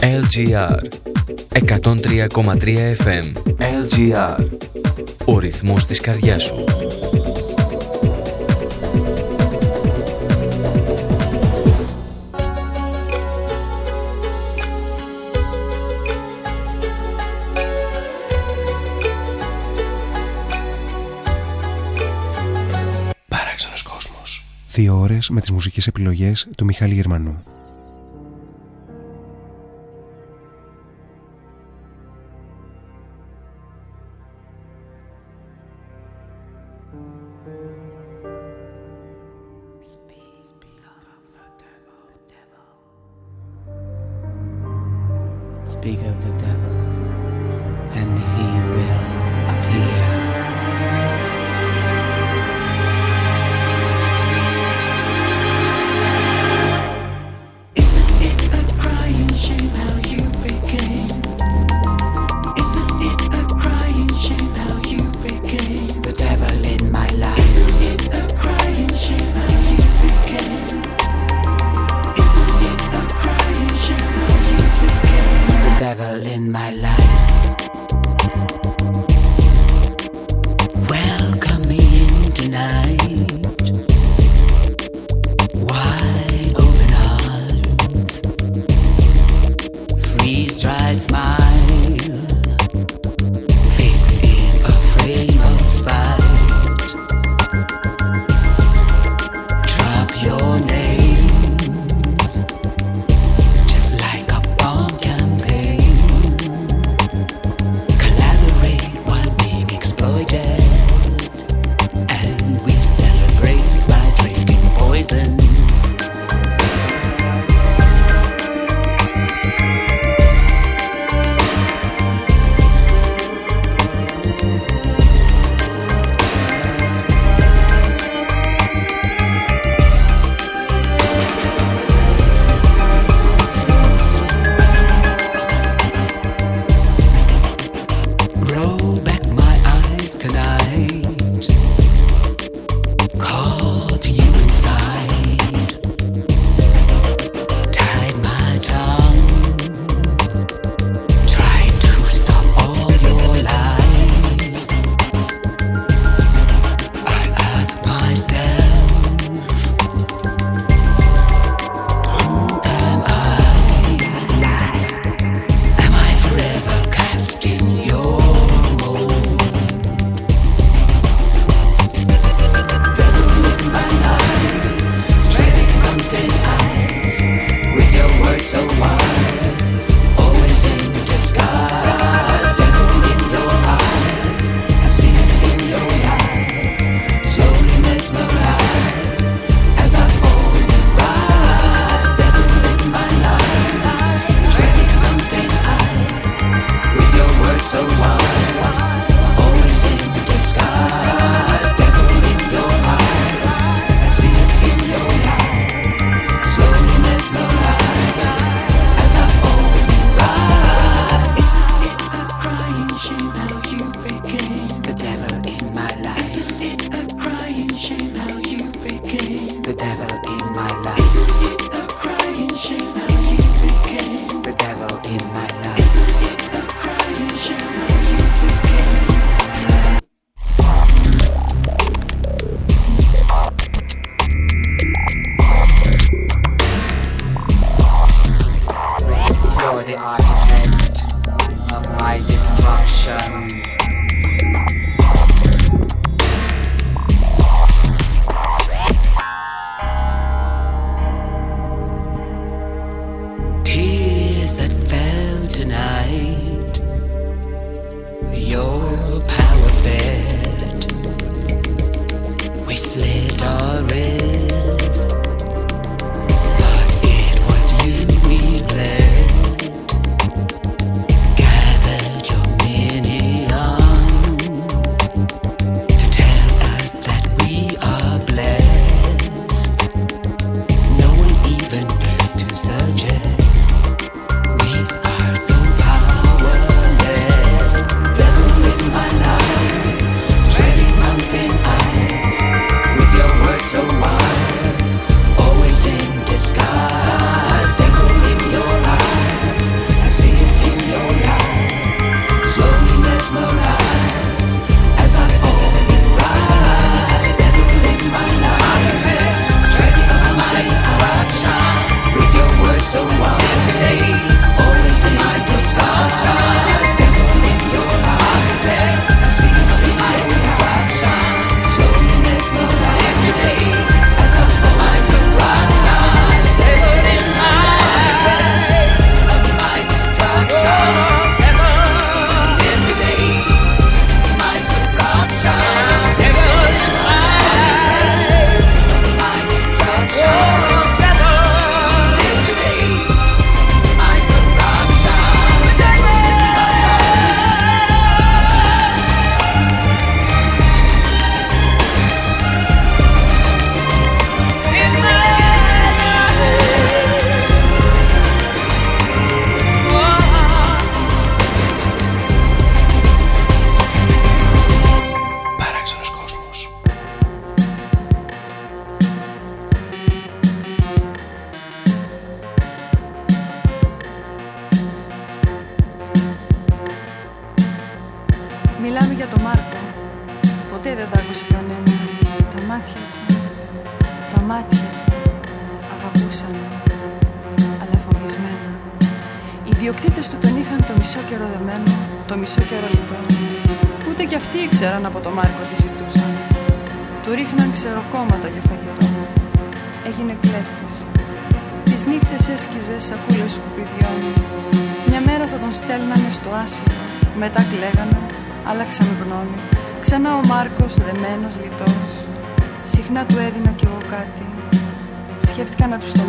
LGR 103,3 FM LGR Ο ρυθμός της καρδιάς σου. Παράξενος κόσμος. Δύο ώρες με τις μουσικές επιλογές του Μιχάλη Γερμανού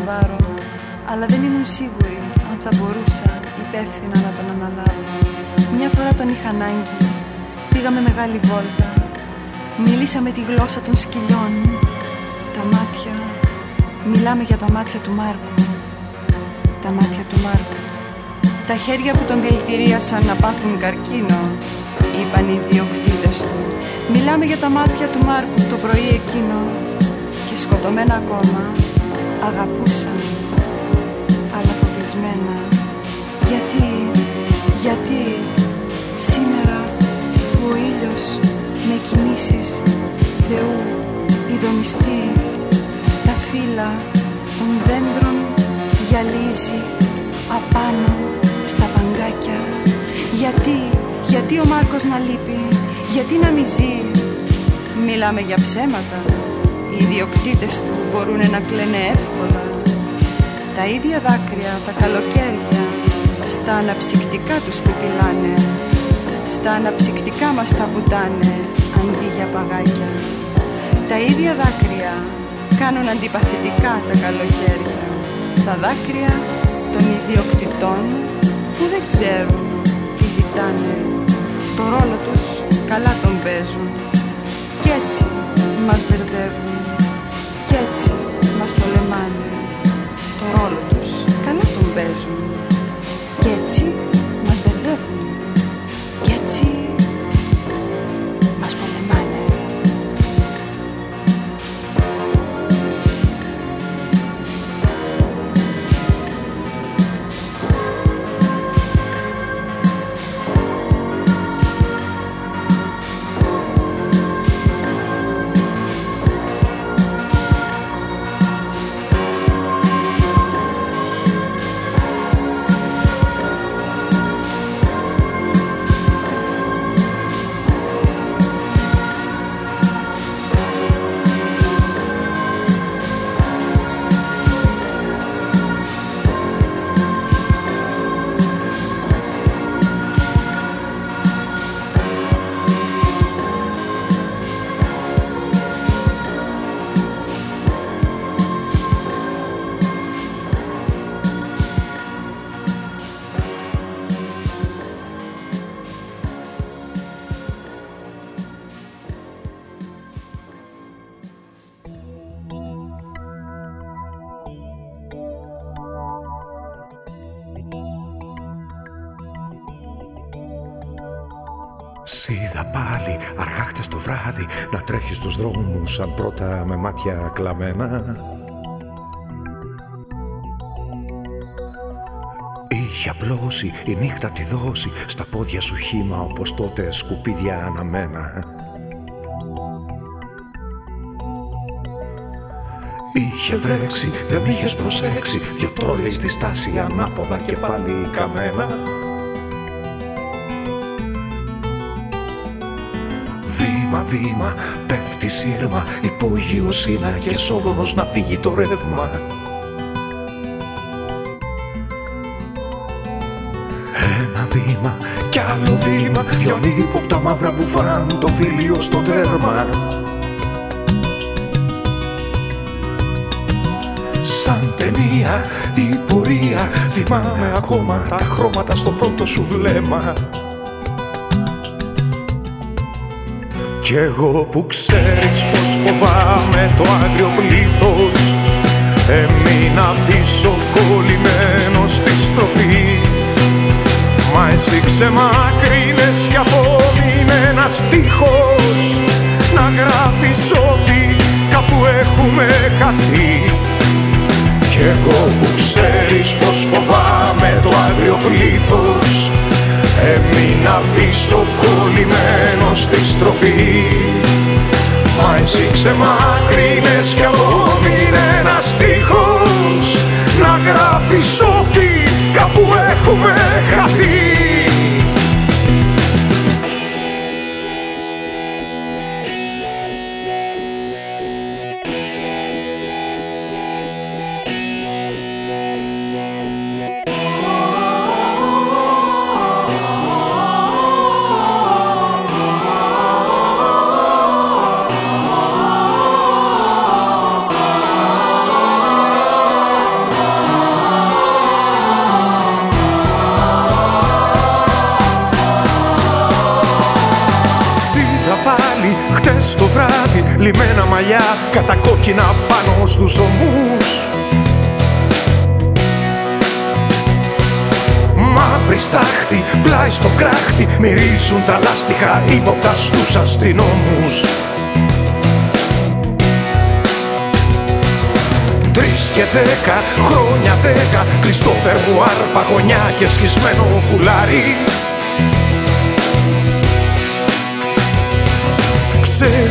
Σκέφτηκα να του τον πάρω Αλλά δεν ήμουν σίγουρη αν θα μπορούσα υπεύθυνα να τον αναλάβω. Μια φορά τον είχα ανάγκη. Πήγαμε μεγάλη βόλτα. Μιλήσαμε τη γλώσσα των σκυλιών Τα μάτια. Μιλάμε για τα μάτια του Μάρκου. Τα μάτια του Μάρκου. Τα χέρια που τον δηλητηρίασαν να πάθουν καρκίνο είπαν οι διοκτήτες του. Μιλάμε για τα μάτια του Μάρκου το πρωί εκείνο. Και σκοτωμένα ακόμα αγαπούσαν Αλλά φοβισμένα. Γιατί, γιατί σήμερα που ο ήλιος με κινήσεις Θεού ειδονιστεί Τα φύλλα των δέντρων γυαλίζει απάνω στα παγκάκια. Γιατί γιατί ο Μάρκος να λείπει, γιατί να μη ζει. Μιλάμε για ψέματα Οι ιδιοκτήτες του μπορούν να κλαίνε εύκολα. Τα ίδια δάκρυα, τα καλοκαίρια Στα αναψυκτικά τους πιπιλάνε Στα αναψυκτικά μας τα βουτάνε Αντί για παγάκια. Τα ίδια δάκρυα κάνουν αντιπαθητικά τα καλοκαίρια. Τα δάκρυα των ιδιοκτητών που δεν ξέρουν τι ζητάνε. Το ρόλο τους καλά τον παίζουν. Κι έτσι μας μπερδεύουν. Κι έτσι μας πολεμάνε Το ρόλο τους καλά τον παίζουν. Κι έτσι δρόμους σαν πρώτα με μάτια κλαμμένα. Είχε απλώσει η νύχτα τη δώσει στα πόδια σου χύμα όπως τότε σκουπίδια αναμένα. Είχε βρέξει, δεν είχες προσέξει Δυο τρόλες στη στάση ανάποδα και πάλι καμένα βήμα. Πέφτει σύρμα, υπόγειος είναι και σώδωνος να φύγει το ρεύμα. Ένα βήμα κι άλλο βήμα Δυο τα μαύρα που φαν το φίλιο στο τέρμα. Σαν ταινία η πορεία Θυμάμαι ακόμα τα χρώματα στο πρώτο σου βλέμμα Κι εγώ που ξέρεις πως φοβάμαι το άγριο πλήθος. Έμεινα πίσω κολλημένο στη στροφή. Μα εσύ ξεμακρύνες κι απόμεινε ένας στίχος. Να γράφεις σώθη κάπου έχουμε χαθεί. Κι εγώ που ξέρεις πως φοβάμαι το άγριο πλήθος Έμεινα πίσω κολλημένος στη στροφή Μα εσύ ξεμάκρυνες κι απόμεινε ένας στίχος Να γράφεις σοφή κάπου έχουμε χαθεί μαλλιά κατακόκκινα πάνω στους ομούς. Μαύρη στάχτη, πλάι στο κράχτη μυρίζουν τα λάστιχα ύποπτα στους αστυνόμους. Τρεις και δέκα, χρόνια δέκα κλειστό φερμουάρ, παγωνιά και σκισμένο φουλάρι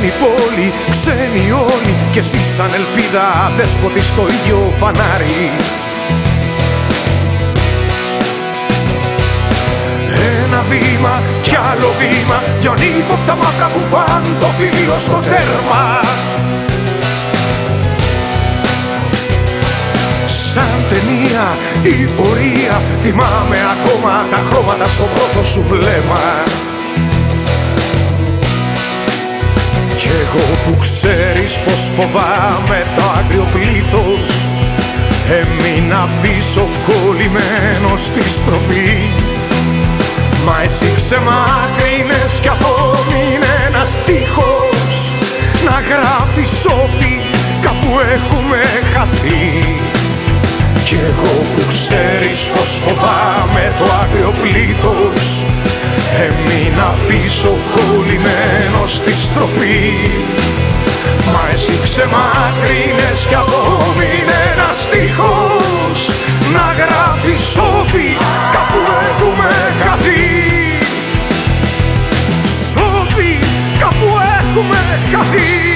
Ξένη πόλη, ξένοι όλοι και εσύ σαν ελπίδα δέσποτη στο ίδιο φανάρι. Ένα βήμα κι άλλο βήμα δυο τα μαύρα που φαν το φιλίο στο τέρμα. Σαν ταινία η πορεία θυμάμαι ακόμα τα χρώματα στο πρώτο σου βλέμμα εγώ που ξέρεις πως φοβάμαι το άγριο πλήθος. Έμεινα πίσω κολλημένο στη στροφή. Μα εσύ ξεμάκρυνες κι απόμεινε ένας τείχος Να γράφει σόφι κάπου έχουμε χαθεί. Κι εγώ που ξέρεις πως φοβάμαι το άγριο πλήθος Έμεινα πίσω κολλημένος στη στροφή. Μα εσύ ξεμάκρυνες κι απόμεινε ένας στίχος Να γράφει σόφι κάπου έχουμε χαθεί. Σόφι κάπου έχουμε χαθεί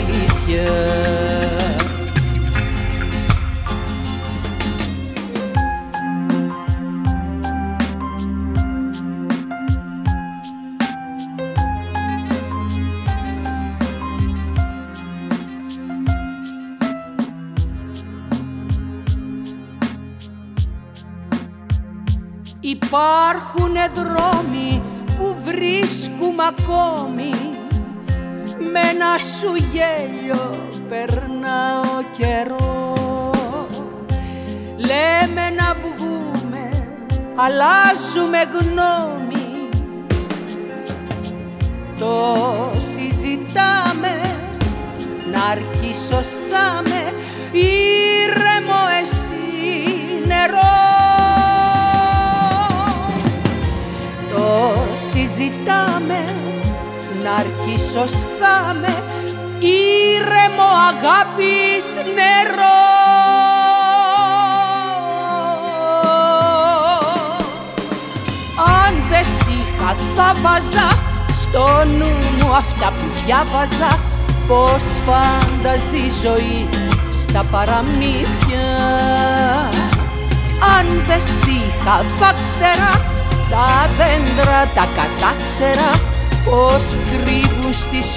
Paris.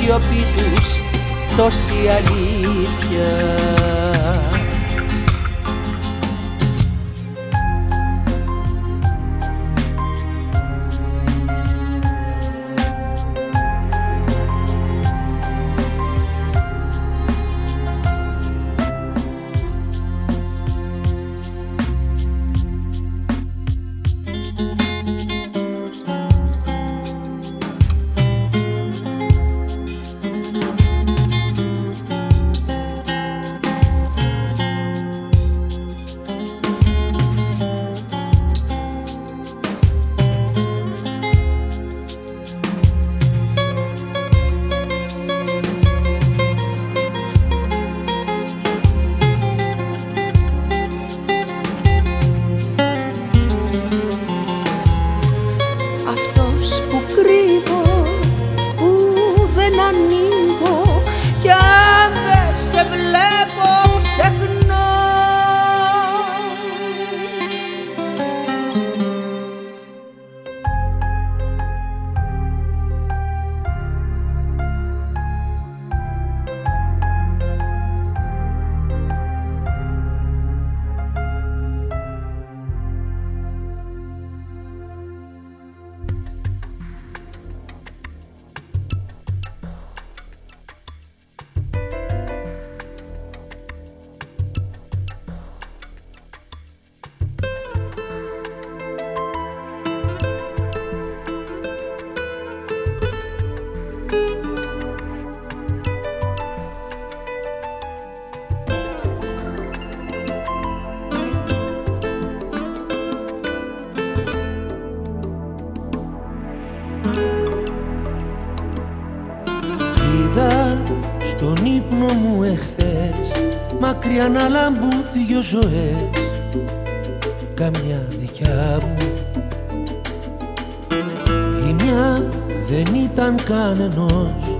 σιωπή τους τόση αλήθεια. Μακριά να λάμπουν δυο ζωές καμιά δικιά μου. Η μια δεν ήταν κανενός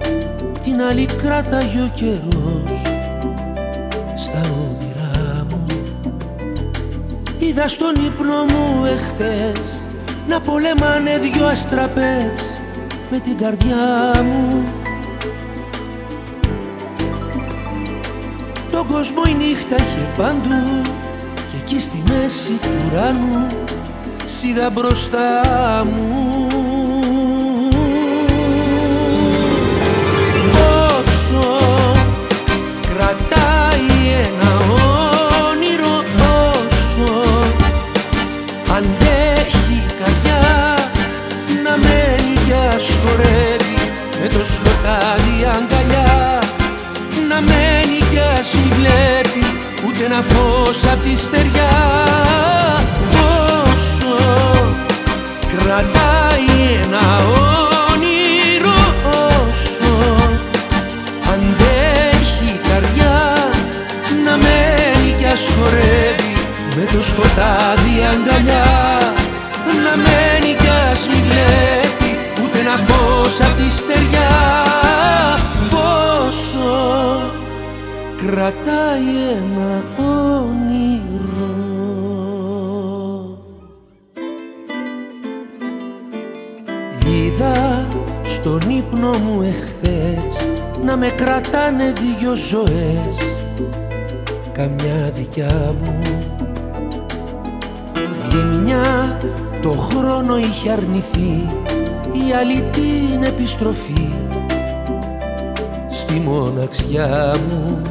την άλλη κράταγε ο καιρός. Στα όνειρά μου είδα στον ύπνο μου εχθές να πολέμανε δυο αστραπές με την καρδιά μου κόσμο η νύχτα είχε παντού και εκεί στη μέση του ουρανού σίδα μπροστά μου ένα φως απ' τη στεριά. Όσο κρατάει ένα όνειρο όσο αντέχει η καρδιά να μένει κι ας χορεύει με το σκοτάδι αγκαλιά. Να μένει κι ας μη βλέπει ούτε ένα φως απ' τη στεριά κρατάει ένα όνειρο. Είδα στον ύπνο μου εχθές να με κρατάνε δυο ζωές. Καμιά δικιά μου η μια το χρόνο είχε αρνηθεί η άλλη την επιστροφή. Στη μοναξιά μου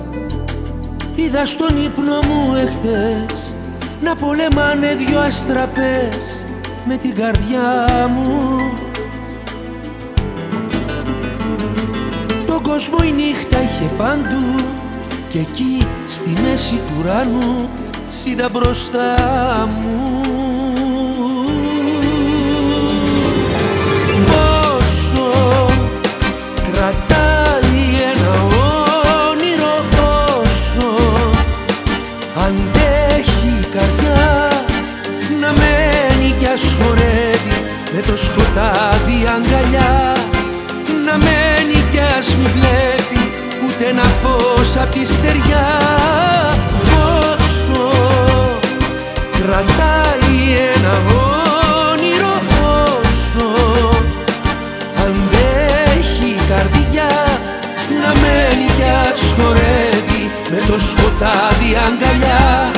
Είδα στον ύπνο μου εχθές να πολεμάνε δυο αστραπές με την καρδιά μου. Τον κόσμο η νύχτα είχε παντού και εκεί στη μέση του ουρανού σίδα μπροστά μου. Πόσο κρατάει αγκαλιά. Να μένει κι ας μη βλέπει ούτε ένα φως απ' τη στεριά. Πόσο κρατάει ένα όνειρο όσο. Αντέχει η καρδιά να μένει κι ας χορεύει με το σκοτάδι αγκαλιά.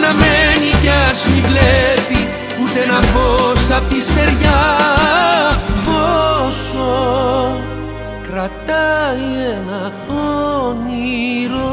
Να μένει κι ας μη βλέπει ούτε ένα φως απ' τη στεριά. Πόσο κρατάει ένα όνειρο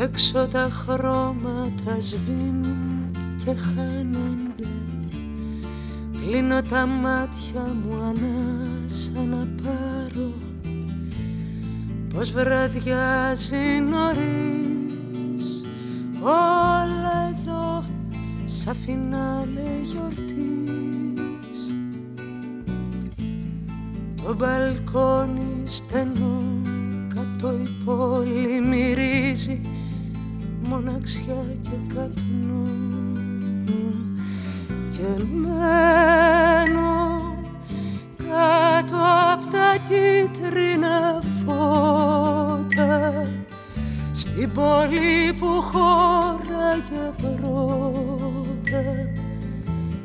Έξω τα χρώματα σβήνουν και χάνονται. Κλείνω τα μάτια μου ανάσα να πάρω. Πως βραδιάζει νωρίς Όλα εδώ σαν φινάλε γιορτής. Το μπαλκόνι στενό κάτω η πόλη μυρίζει μοναξιά και καπνό και μένω κάτω απ' τα κίτρινα φώτα. Στην πόλη που χώραγε πρώτα.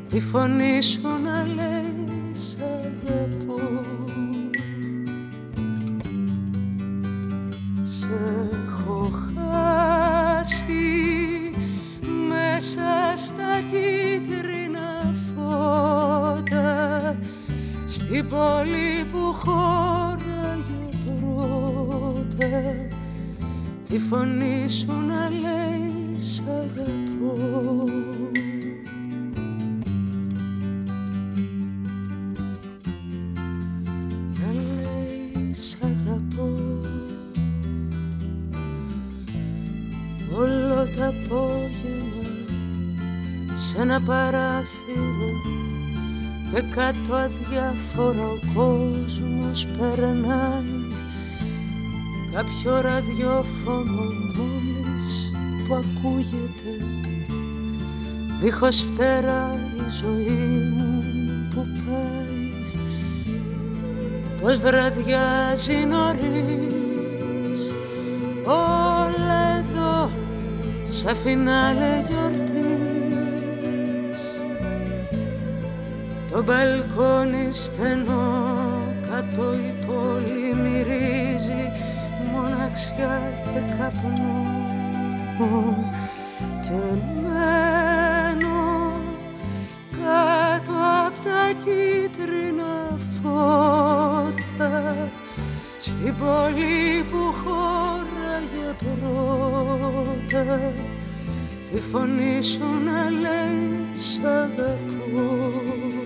Τη φωνή σου να λέει σ' αγαπώ. Σε μέσα στα κίτρινα φώτα στην πόλη που χώραγε πρώτα. Τη φωνή σου να λέει σ' αγαπώ. Τα πόδια σε ένα παράθυρο. Και κάτω αδιάφορα ο κόσμος περνάει. Κάποιο ραδιόφωνο μόλις που ακούγεται. Δίχως φτερά η ζωή μου που πάει. Πως βραδιάζει νωρίς. Όλα εδώ σαν φινάλε γιορτής το μπαλκόνι στενό κάτω η πόλη μυρίζει μοναξιά και καπνό. Και μένω κάτω απ' τα κίτρινα φώτα στην πόλη που χώραγε πρώτα. Τη φωνή σου να λέει σ' αγαπώ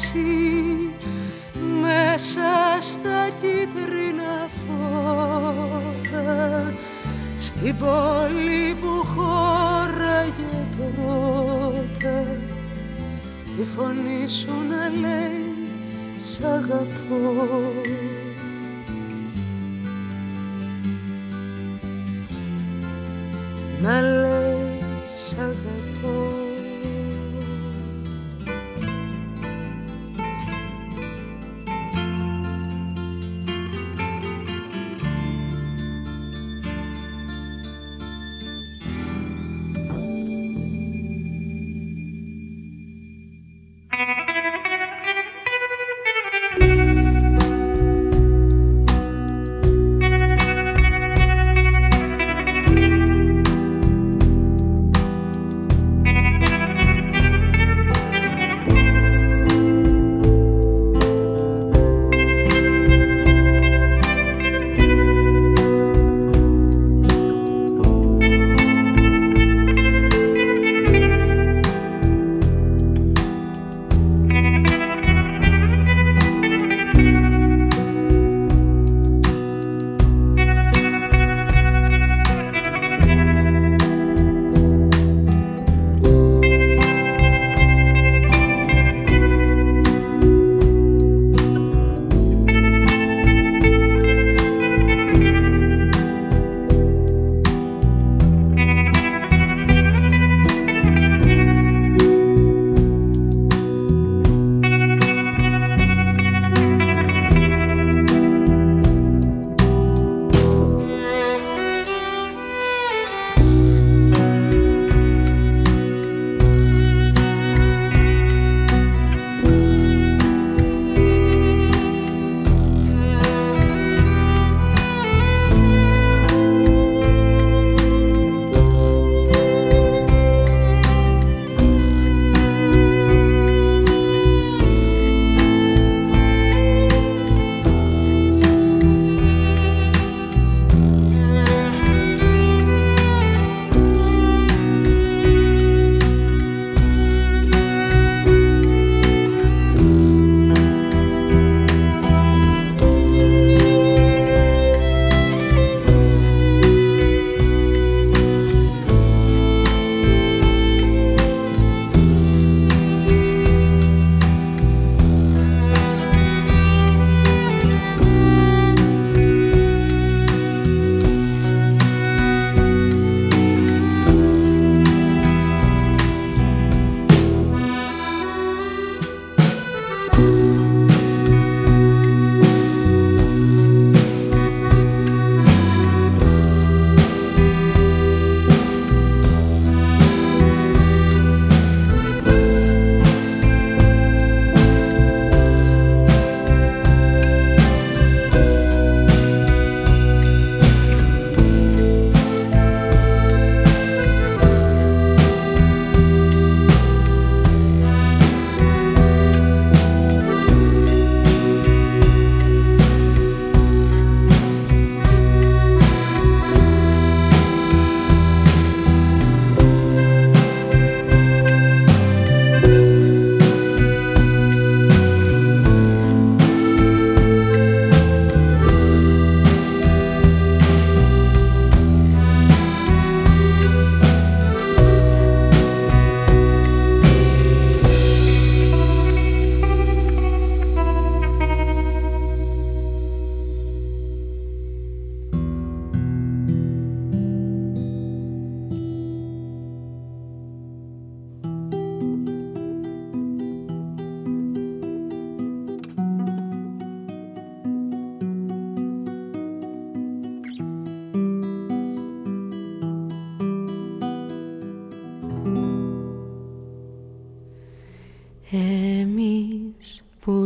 χάσει μέσα στα κίτρινα φώτα. Στην πόλη που χώραγε πρώτα τη φωνή σου να λέει σ' αγαπώ να λέει σ' αγαπώ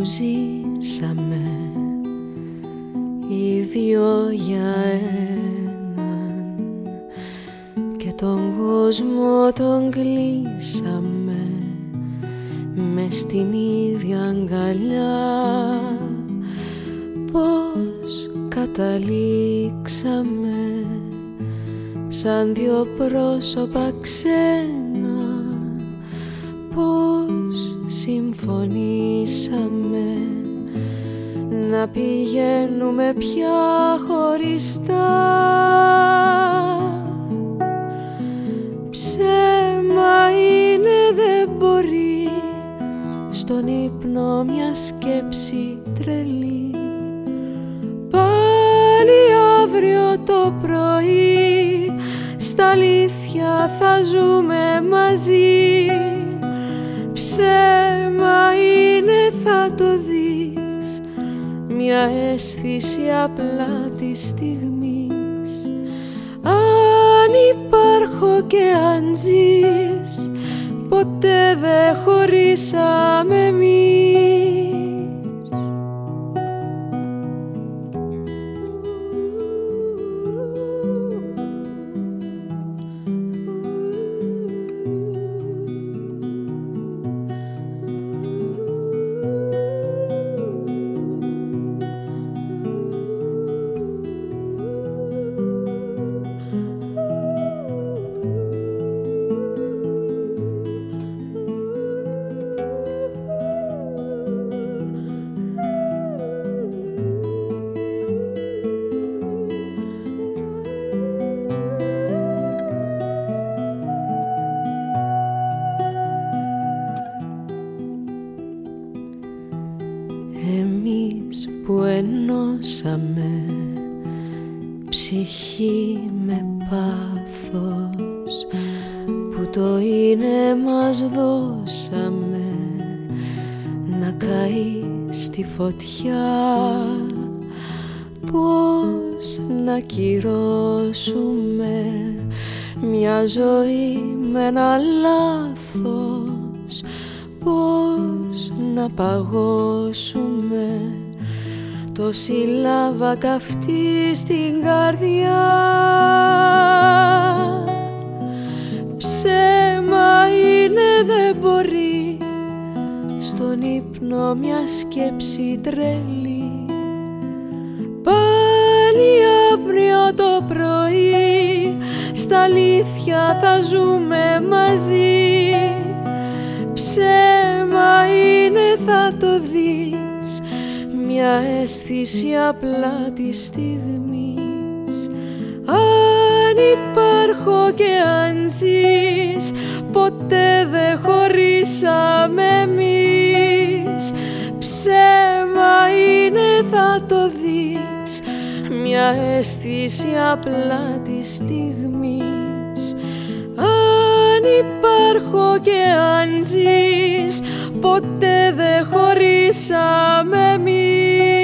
ζήσαμε. Οι δυο για έναν και τον κόσμο τον κλείσαμε. Μες στην ίδια αγκαλιά. Πως καταλήξαμε σαν δυο πρόσωπα ξένα συμφωνήσαμε να πηγαίνουμε πια χωριστά. Ψέμα είναι δεν μπορεί. Στον ύπνο μια σκέψη τρελή αίσθηση απλά της στιγμής. Αν υπάρχω και αν ζεις τόση λάβα καυτή στην καρδιά. Ψέμα είναι δεν μπορεί στον ύπνο μια σκέψη τρελή. Πάλι αύριο το πρωί στα αλήθεια θα ζούμε μαζί. Ψέμα είναι θα το δεις μια αίσθηση απλά της στιγμής. Αν υπάρχω και αν ζεις ποτέ δεν χωρίσαμε εμείς. Ψέμα είναι θα το δεις μια αίσθηση απλά της στιγμής. Αν υπάρχω και αν ζεις ποτέ δεν χωρίσαμε εμείς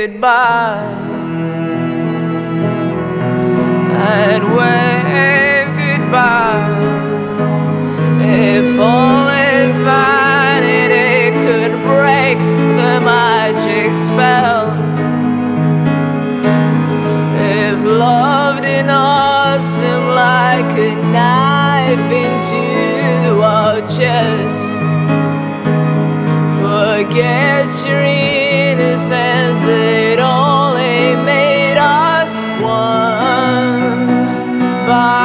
goodbye. I'd wave goodbye if all is vanity could break the magic spells. If love did not seem like a knife into our chest, forget your innocence, it only made us one. By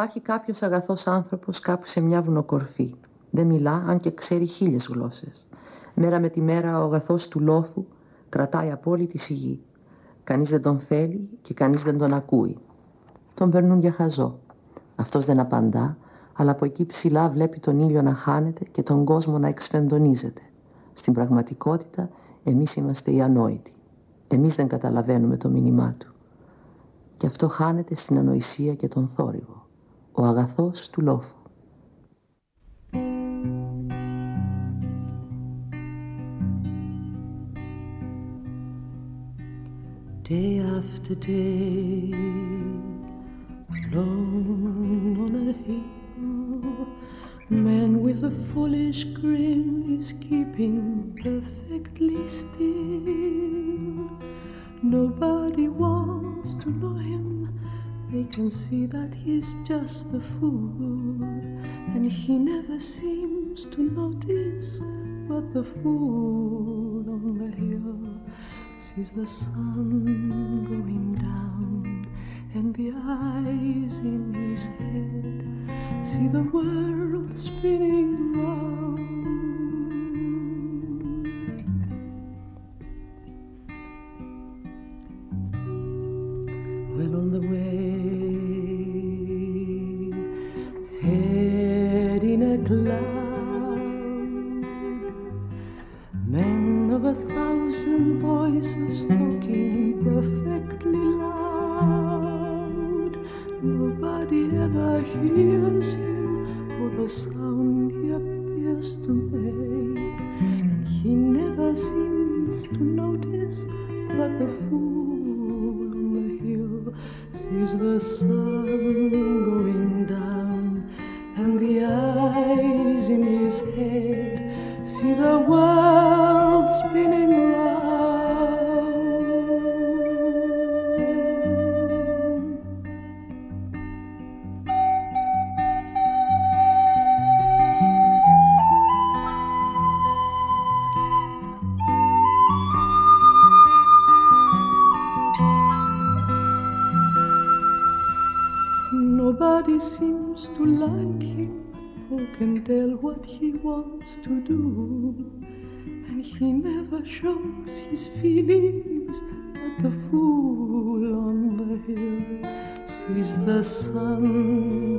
Υπάρχει κάποιος αγαθός άνθρωπος κάπου σε μια βουνοκορφή. Δεν μιλά, αν και ξέρει χίλιες γλώσσες. Μέρα με τη μέρα ο αγαθός του λόθου κρατάει απόλυτη σιγή. Κανείς δεν τον θέλει και κανείς δεν τον ακούει. Τον περνούν για χαζό. Αυτός δεν απαντά, αλλά από εκεί ψηλά βλέπει τον ήλιο να χάνεται και τον κόσμο να εξφενδονίζεται. Στην πραγματικότητα, εμείς είμαστε οι ανόητοι. Εμείς δεν καταλαβαίνουμε το μήνυμά του. Και αυτό χάνεται στην ανοησία και τον θόρυβο. Ο αγαθός του λόφου. Day after day, alone on a hill, man with a foolish grin is keeping perfectly still. Nobody wants to know him. They can see that he's just a fool, and he never seems to notice. But the fool on the hill sees the sun going down, and the eyes in his head see the world spinning round. Well on the way, cloud, wants to do? And he never shows his feelings. But the fool on the hill sees the sun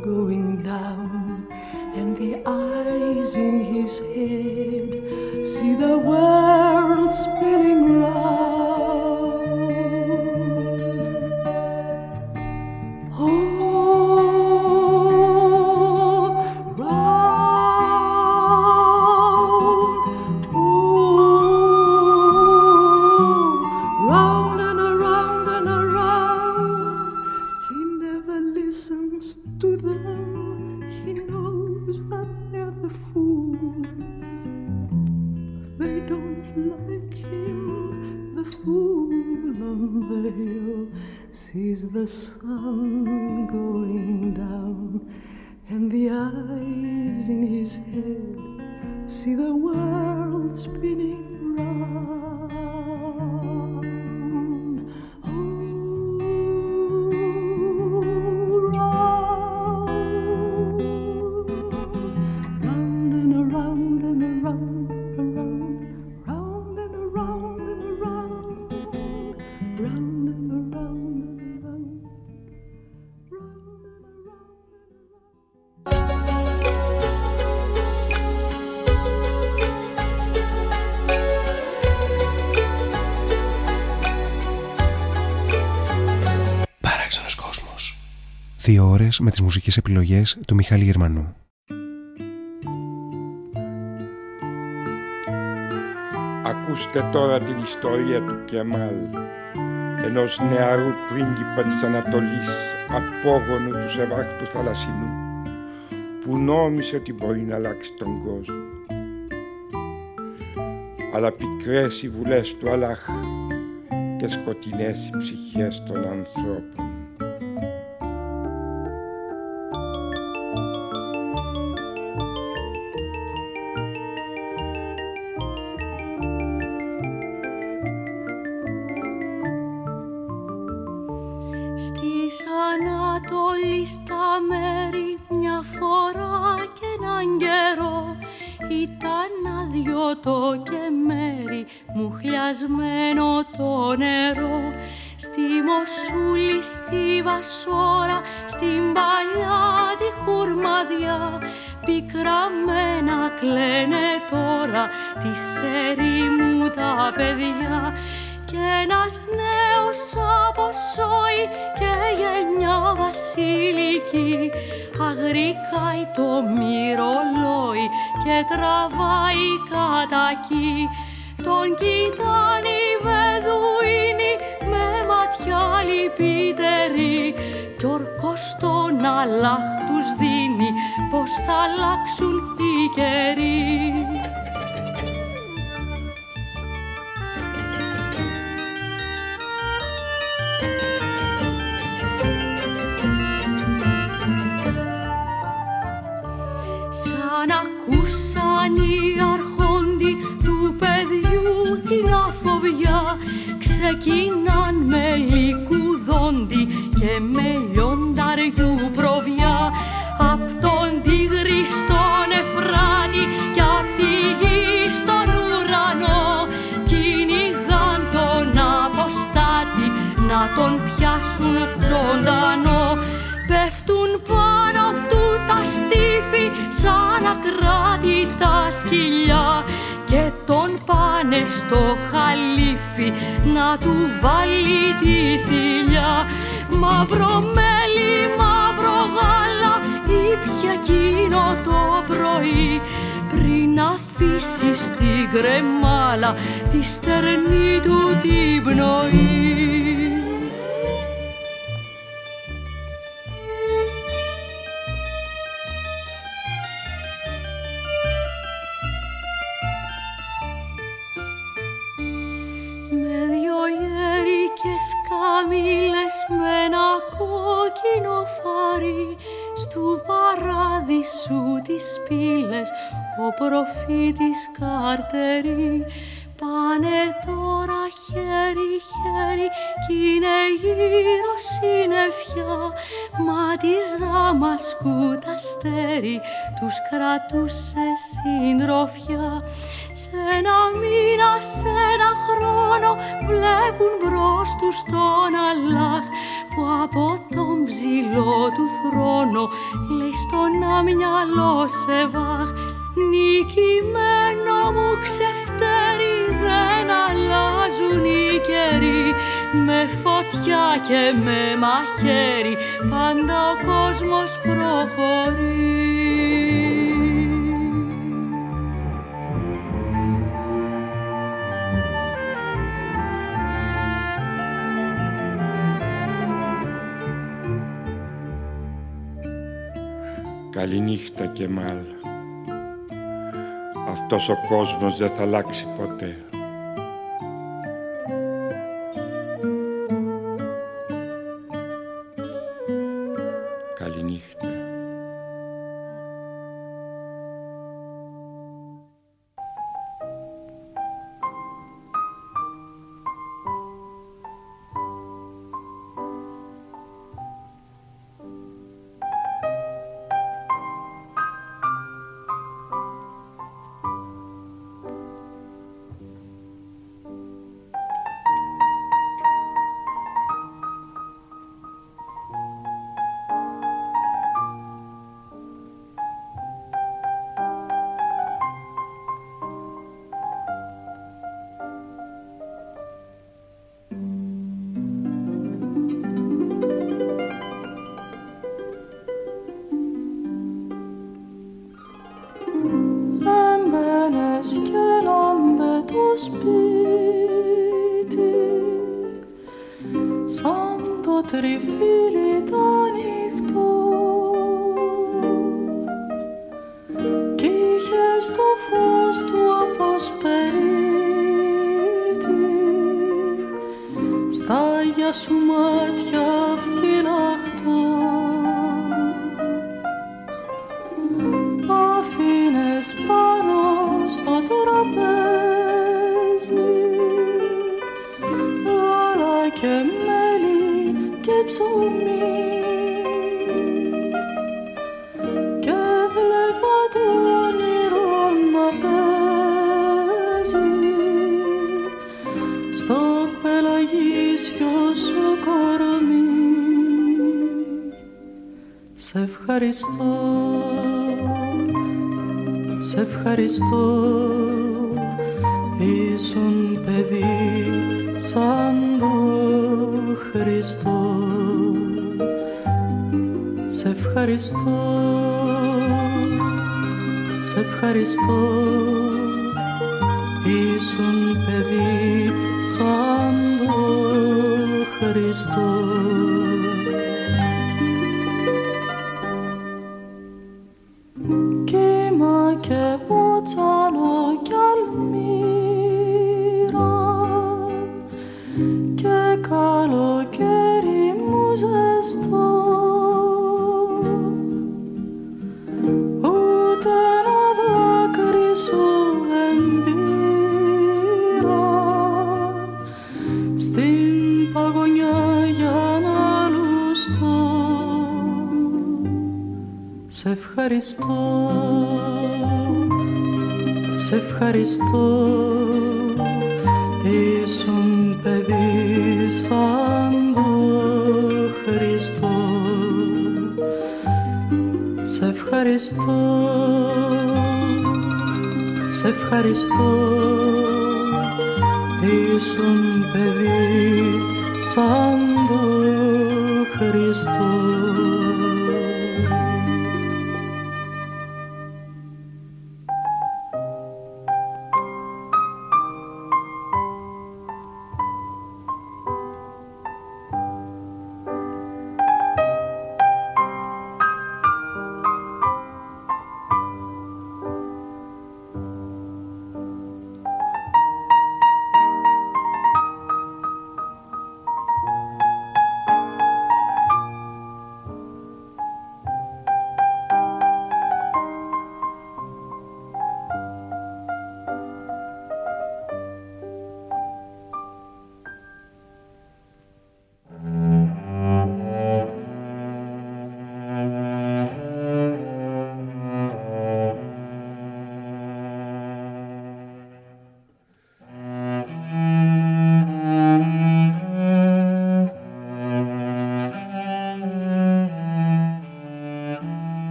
με τις μουσικές επιλογές του Μιχάλη Γερμανού. Ακούστε τώρα την ιστορία του Κεμάλ, ενός νεαρού πρίγκιπα της Ανατολής, απόγονου του Σεβάχτου Θαλασσινού, που νόμισε ότι μπορεί να αλλάξει τον κόσμο. Αλλά πικρές οι βουλές του Αλάχ και σκοτεινές οι ψυχές των ανθρώπων. Μέρη, μια φορά και έναν καιρό. Ήταν άδειο το μέρι μου χλιασμένο το νερό. Στη Μοσούλη, στη Βασόρα, στην παλιά τη χουρμαδιά. Πικραμένα κλαίνε τώρα τη σέρι μου τα παιδιά κι νέος νέος αποσώει και γενιά βασιλική αγρικάει το μυρολόι και τραβάει κατακή. Τον κοιτάνε οι με ματιά λυπητερή. Κι ορκός τον Αλλάχ τους δίνει πως θα αλλάξουν οι καιροί. κίναν με λικουδόντι και με λιονταριού προβιά. Απ' τον τίγρη στον Εφράτη κι απ' τη γη στον ουρανό. Κυνηγάν τον αποστάτη να τον πιάσουν ζωντανό. Πέφτουν πάνω του τα στήφη σαν ακράτη τα σκυλιά τον πάνε στο χαλίφι να του βάλει τη θηλιά μαύρο μέλι, μαύρο γάλα ήπια εκείνο το πρωί πριν αφήσει στην κρεμάλα τη στερνή του την πνοή. χαμήλες με ένα κόκκινο φάρι στου παράδεισου τις πύλες ο προφήτης καρτερή πάνε τώρα χέρι χέρι κι είναι γύρω συννεφιά μα της Δαμασκού τα στέρι τους κρατούσε συντροφιά ένα μήνα, σε ένα χρόνο βλέπουν μπρος τους τον Αλλάχ που από τον ψηλό του θρόνο λέει στον αμυαλό σε βάχ. Νικημένο μου ξεφτέρι δεν αλλάζουν οι καιροί με φωτιά και με μαχαίρι πάντα ο κόσμος προχωρεί Καληνύχτα και μάλ. Αυτός ο κόσμος δεν θα αλλάξει ποτέ. Καληνύχτα.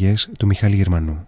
μουσικές επιλογές του Μιχάλη Γερμανού.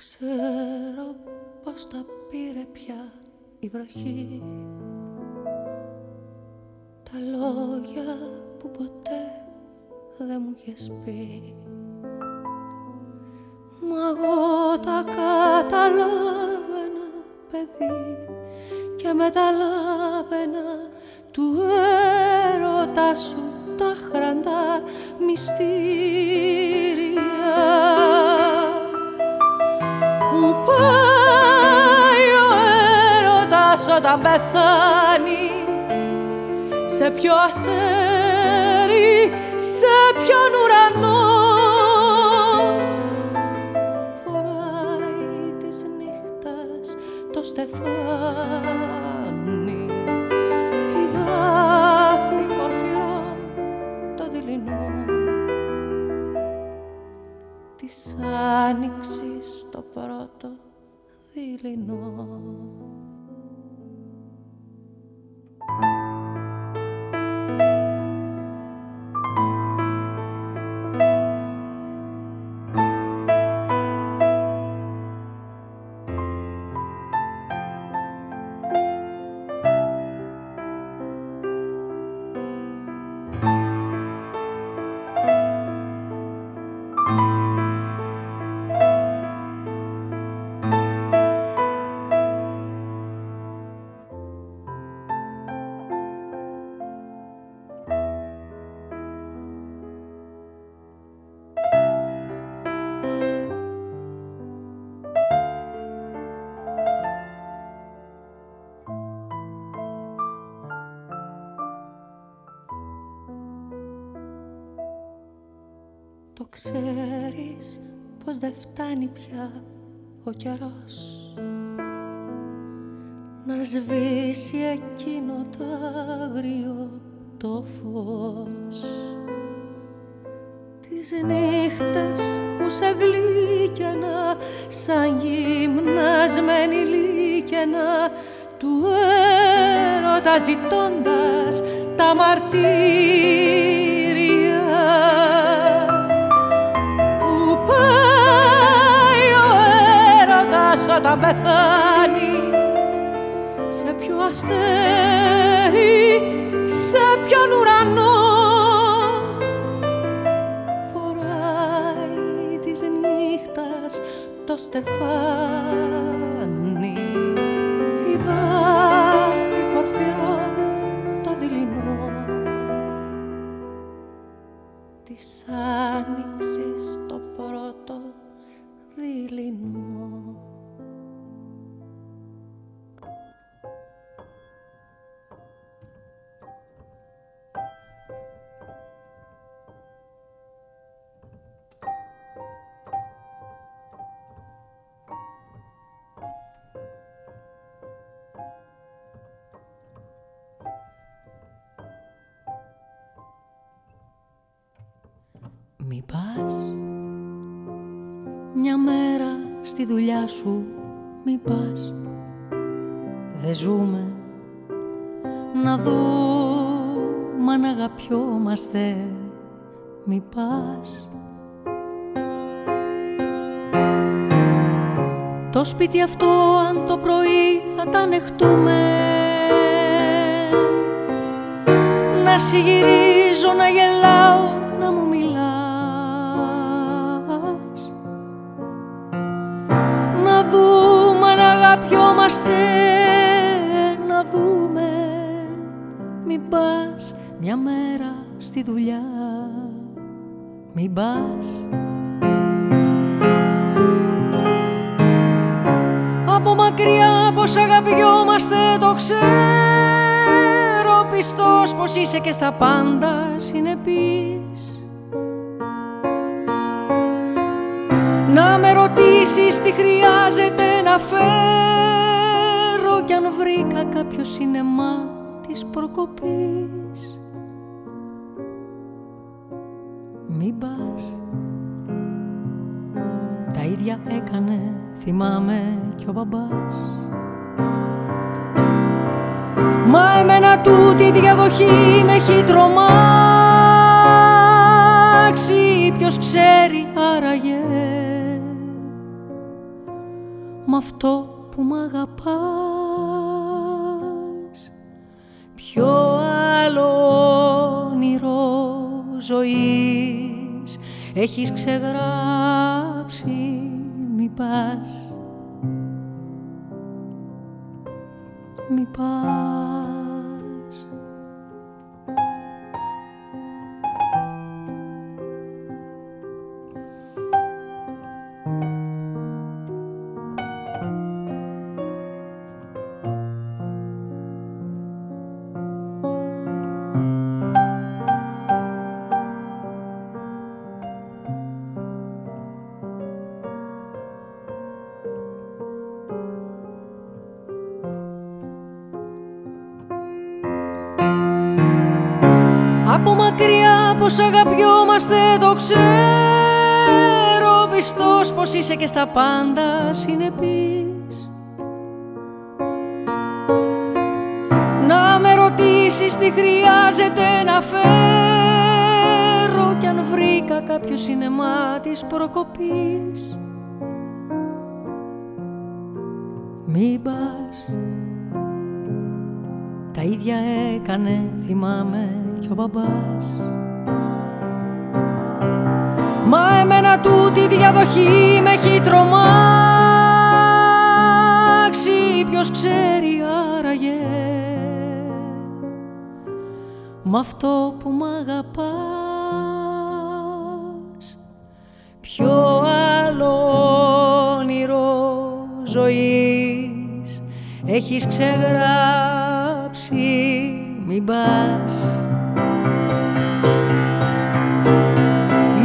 Ξέρω πως τα πήρε πια η βροχή. Τα λόγια που ποτέ δεν μου είχες πει. Μα εγώ τα καταλάβαινα παιδί και μεταλάβαινα του έρωτα σου τα χραντά μυστήρια που πάει ο έρωτας όταν πεθάνει. Σε ποιο αστέρι, σε ποιον ουρανό. Φοράει της νύχτας το στεφάνι Illinois. Δεν φτάνει πια ο καιρός. Να σβήσει εκείνο το άγριο το φως. Τις νύχτες που σε γλύκαινα σαν γυμνασμένη λύκαινα του έρωτα ζητώντας τα μαρτύρια όταν πεθάνει. Σε ποιο αστέρι, σε ποιον ουρανό φοράει της νύχτας το στεφάνι Μη πας. Μια μέρα στη δουλειά σου μη πας. Δε ζούμε να δούμε αν αγαπιόμαστε μη πας. Το σπίτι αυτό αν το πρωί θα τα ανεχτούμε. Να συγυρίζω, να γελάω, αν αγαπιόμαστε Να δούμε. Μην πας μια μέρα στη δουλειά. Μην πας. Από μακριά πως αγαπιόμαστε το ξέρω. Πιστός πως είσαι και στα πάντα συνεπής ρωτήσεις τι χρειάζεται να φέρω Κι αν βρήκα κάποιο σινεμά της προκοπής. Μην πας. Τα ίδια έκανε θυμάμαι κι ο μπαμπάς. Μα εμένα τούτη η διαδοχή με έχει τρομάξει. Ποιος ξέρει άραγε μ' αυτό που μ' αγαπάς. Ποιο άλλο όνειρο ζωής έχεις ξεγράψει μη πας. Μη πας το ξέρω Πιστός πως είσαι και στα πάντα συνεπής. Να με ρωτήσεις τι χρειάζεται να φέρω Κι αν βρήκα κάποιο σινεμά της προκοπής. Μην πας. Τα ίδια έκανε θυμάμαι κι ο μπαμπάς Μα εμένα τούτη διαδοχή με έχει τρομάξει. Ποιος ξέρει άραγε. Μ' αυτό που μ' αγαπάς Ποιο άλλο όνειρο ζωής Έχεις ξεγράψει. Μην πας.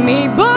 Μην πας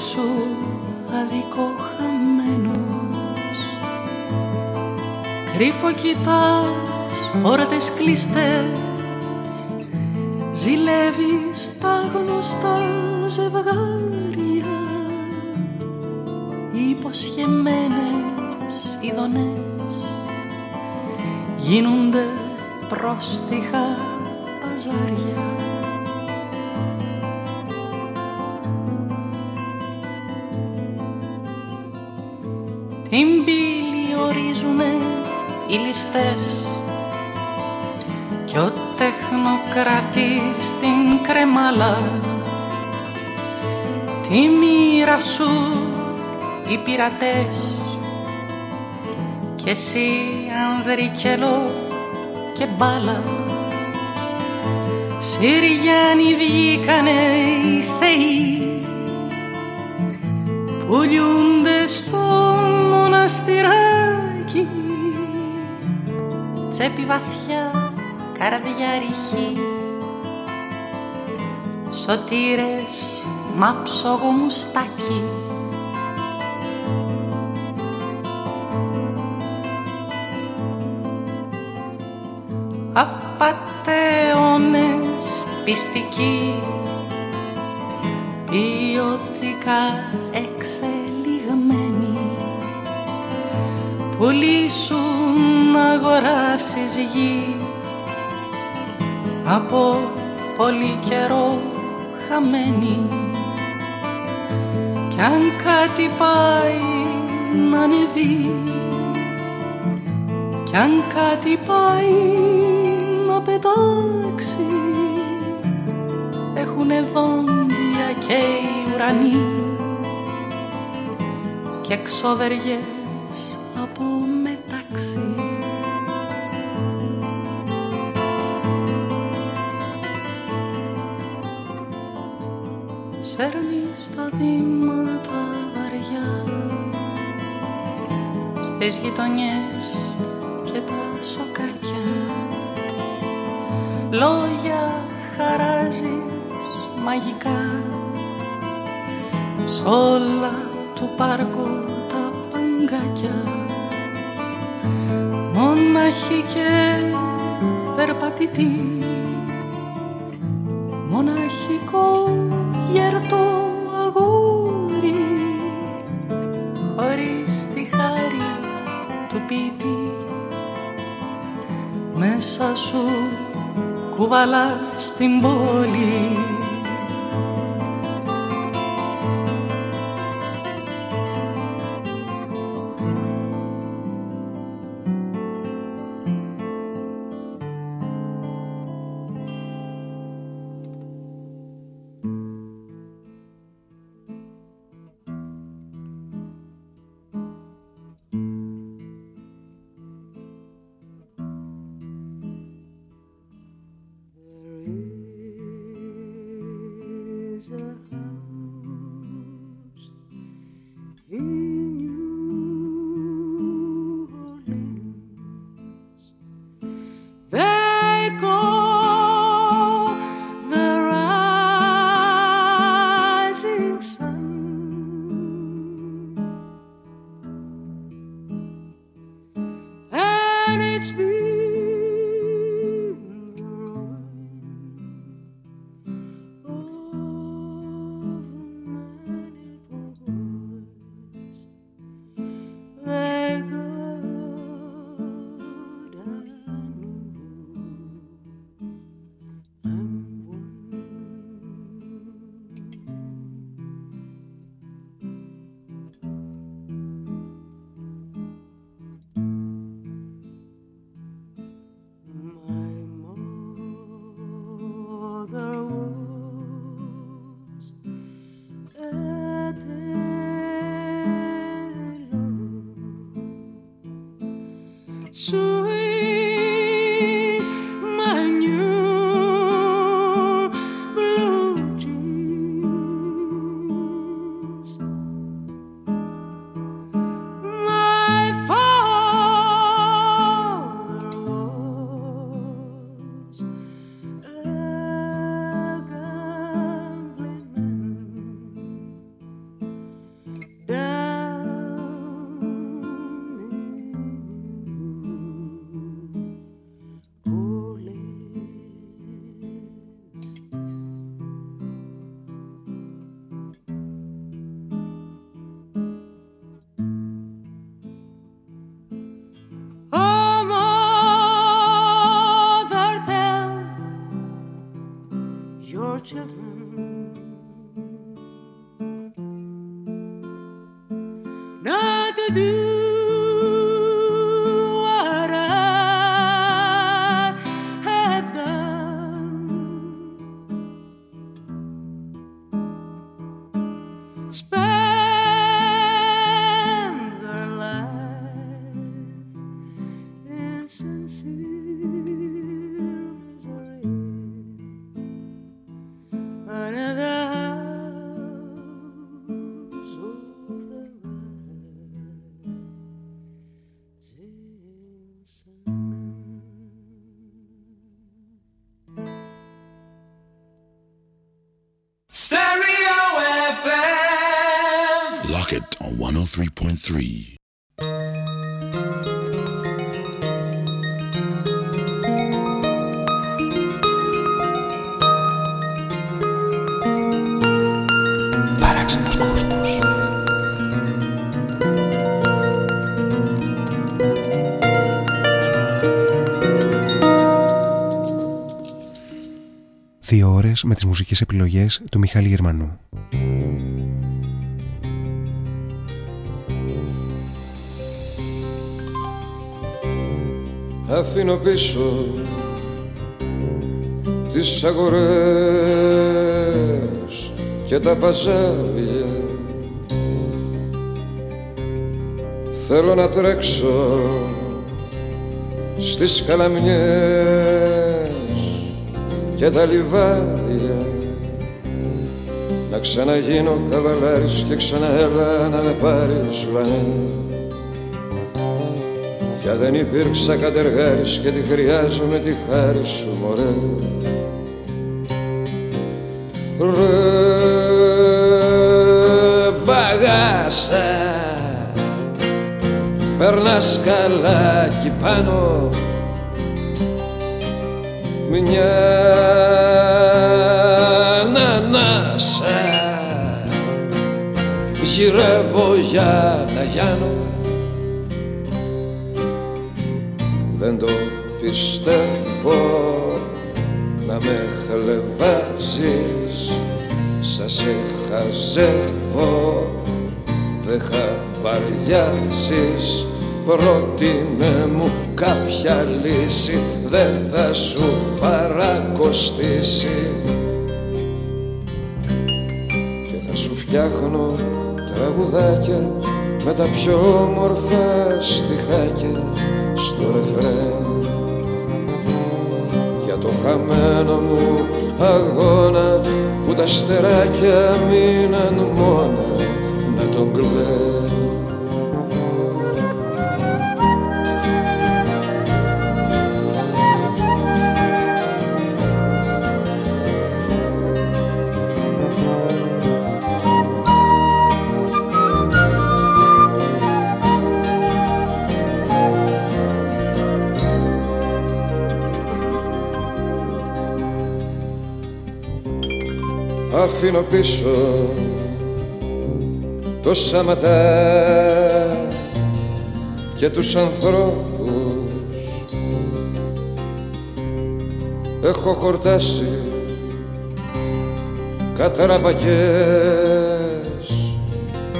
σου αδικό χαμένος. Κρύφο κοιτάς πόρτες κλειστές Ζηλεύεις τα γνωστά ζευγάρια. Υποσχεμένες ειδονές Γίνονται πρόστιχα παζάρια Την πύλη ορίζουνε οι ληστές. Κι ο τεχνοκράτης στην κρεμάλα τη μοίρα σου οι πειρατές. Και εσύ ανδρικελό και μπάλα. Συριάνοι βγήκανε οι θεοί πουλιούνται στο μοναστηράκι τσέπη βαθιά, καρδιά ρηχή. Σωτήρες, μάψογο μουστάκι. Απατεώνες πιστικοί ποιοτικά πουλήσουν να αγοράσεις γη. Από πολύ καιρό χαμένη. Κι αν κάτι πάει να ανεβεί. Κι αν κάτι πάει να πετάξει. Έχουνε δόντια και οι ουρανοί. Και ξοβεριές σέρνεις τα βήματα βαριά. Στις γειτονιές και τα σοκάκια. Λόγια χαράζεις μαγικά. Σ' όλα του πάρκου τα παγκάκια. Μοναχή και περπατητή κουβαλά στην πόλη με τις μουσικές επιλογές του Μιχάλη Γερμανού. Αφήνω πίσω τις αγορές και τα παζάρια Θέλω να τρέξω στις καλαμιές και τα λιβάρια να ξαναγίνω καβαλάρης και ξαναέλα να με πάρεις ουρανέ Πια δεν υπήρξα κατεργάρης και τη χρειάζομαι τη χάρη σου μωρέ. Ρε μπαγάσα Περνάς καλά κι πάνω. Μια Γυρεύω για να γιάνω. Δεν το πιστεύω να με χλεβάζεις. Σας σε χαζεύω δεν χαμπαριάζεις Πρότεινε μου κάποια λύση δεν θα σου παρακοστήσει. Και θα σου φτιάχνω τραγουδάκια με τα πιο όμορφα στιχάκια στο ρεφρέν. Για το χαμένο μου αγώνα που τα στεράκια μείναν μόνα να τον κλαίν αφήνω πίσω το σαματά και τους ανθρώπους. Έχω χορτάσει καταραμπακές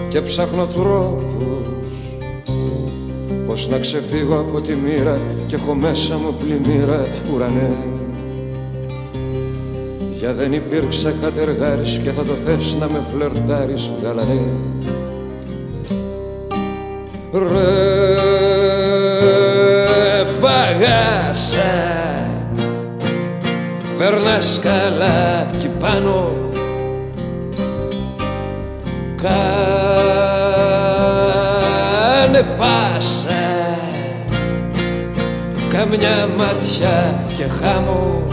και ψάχνω τρόπους πως να ξεφύγω από τη μοίρα. Και έχω μέσα μου πλημμύρα ουρανές για δεν υπήρξα κατεργάρης και θα το θες να με φλερτάρεις γαλανέ. Ρε μπαγάσα Περνάς καλά κι πάνω. Κάνε πάσα Καμιά μάτια και χάμω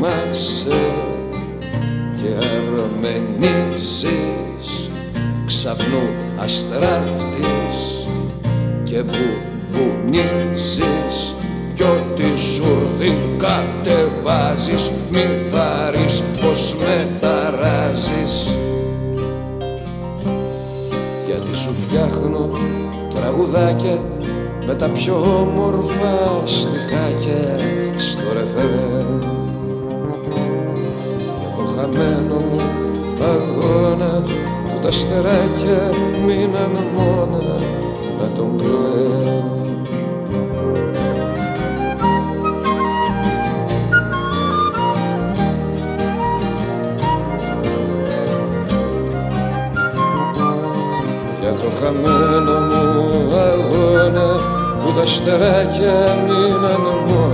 κοιμάσαι και αρμενίζεις ξαφνού αστράφτης και μπουμπουνίζεις. Κι ό,τι ζουρδί κατεβάζεις μη θάρεις πως μεταράζεις. Γιατί σου φτιάχνω τραγουδάκια με τα πιο όμορφα στιχάκια. Στο ρεφερέν χαμένο μου αγώνα που τα στεράκια μείναν μόνα να τον κλαίν για το χαμένο μου αγώνα που τα στεράκια μείναν μόνα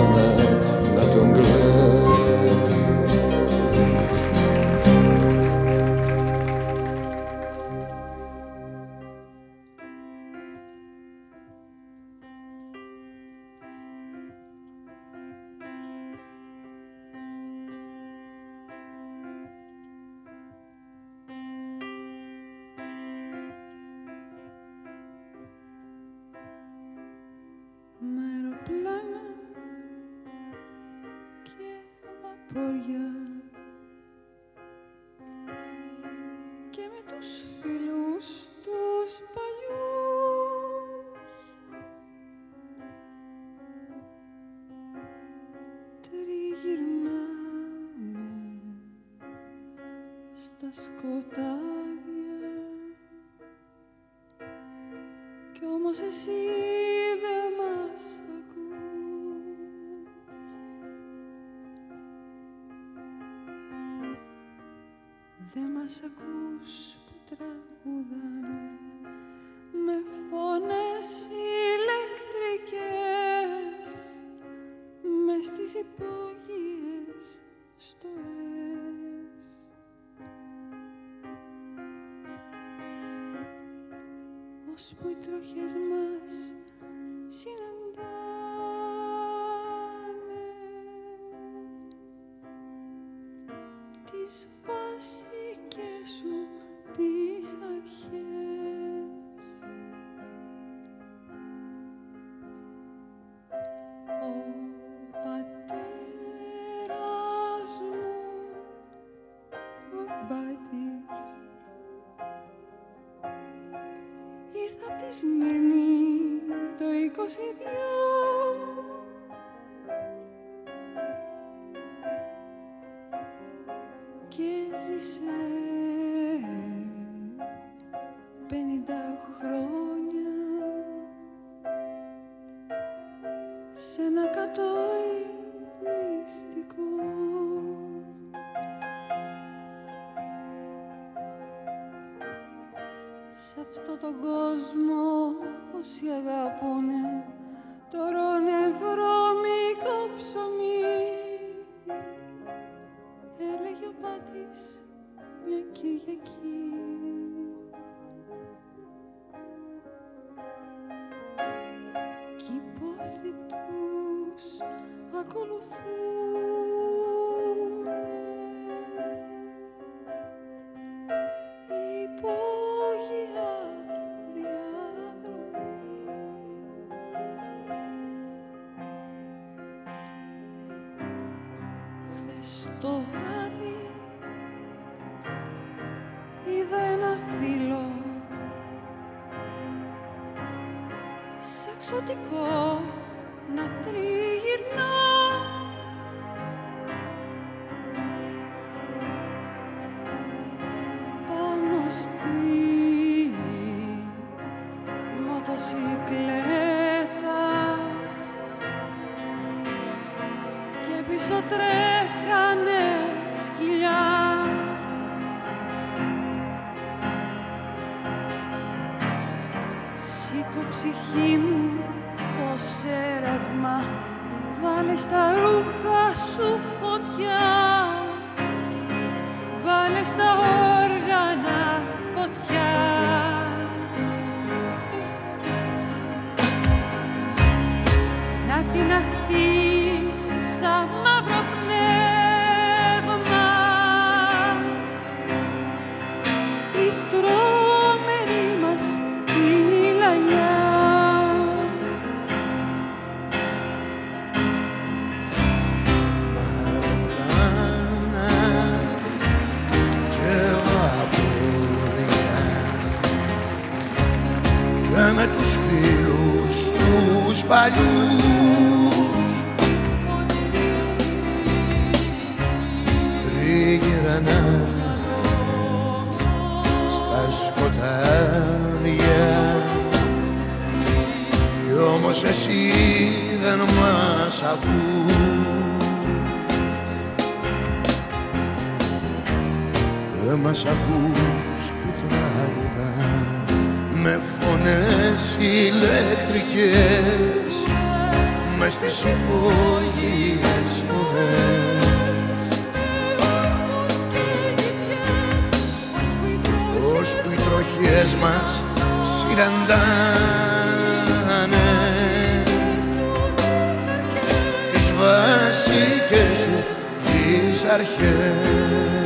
όμως δεν μας ακούς; Δεν μας ακούς. μας οι δυο. Και ζήσε πενήντα χρόνια σε ένα κατοϊμιστικό σε αυτό τον κόσμο όσοι αγαπούνε ti παλιούς. Τριγυρνά στα σκοτάδια. Κι όμως εσύ δεν μας ακούς. Δεν μας ακούς που τραγουδάνε με φωνές ηλεκτρικές με στις υπόγειες φορές ώσπου οι τροχές μας συναντάνε τις βασικές σου τις αρχές.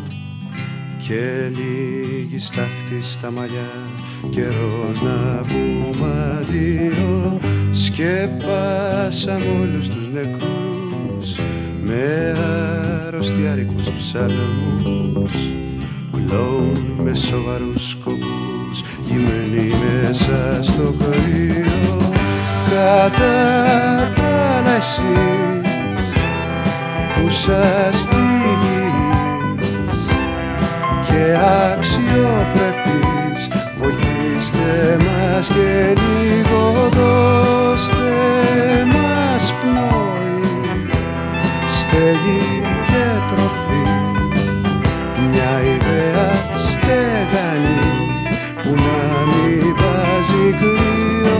και λίγη στάχτη στα μαλλιά καιρός να πούμε αντίο. Σκέπασαμε όλους τους νεκρούς με αρρωστιάρικους ψαλμούς. Κλόουν με σοβαρούς σκοπούς γυμμένοι μέσα στο κρύο. Κατά τα άλλα που σας και αξιοπρεπείς. Βοηθήστε μας και λίγο δώστε μας πνοή. Στέγη και τροφή μια ιδέα στεγανή που να μην βάζει κρύο.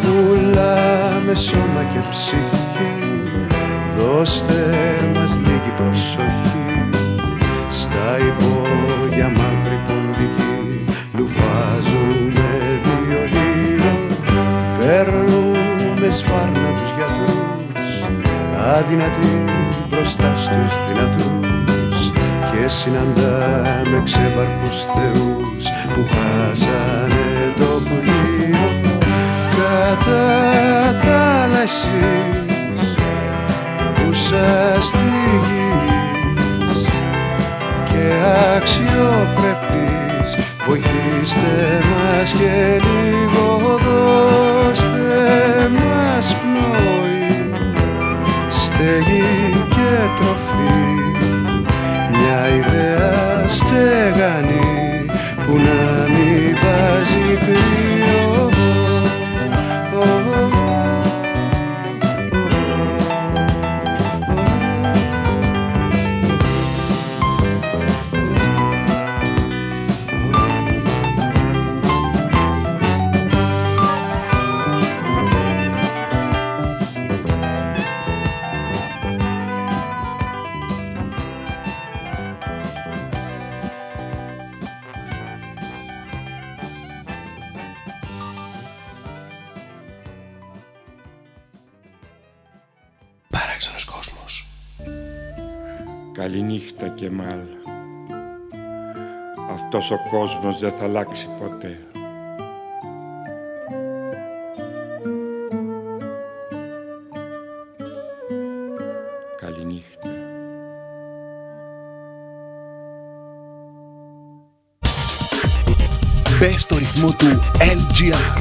Πουλάμε σώμα και ψυχή δώστε μας λίγη προσοχή αδυνατοί μπροστά στους δυνατούς και συναντάμε ξεβαρκούς θεούς που χάσανε το πλοίο. Κατά τα άλλα εσείς που σας και αξιοπρεπείς βοηθήστε μας και λίγο κόσμος δεν θα αλλάξει ποτέ. Καληνύχτα. Μπε στο ρυθμό του LGR.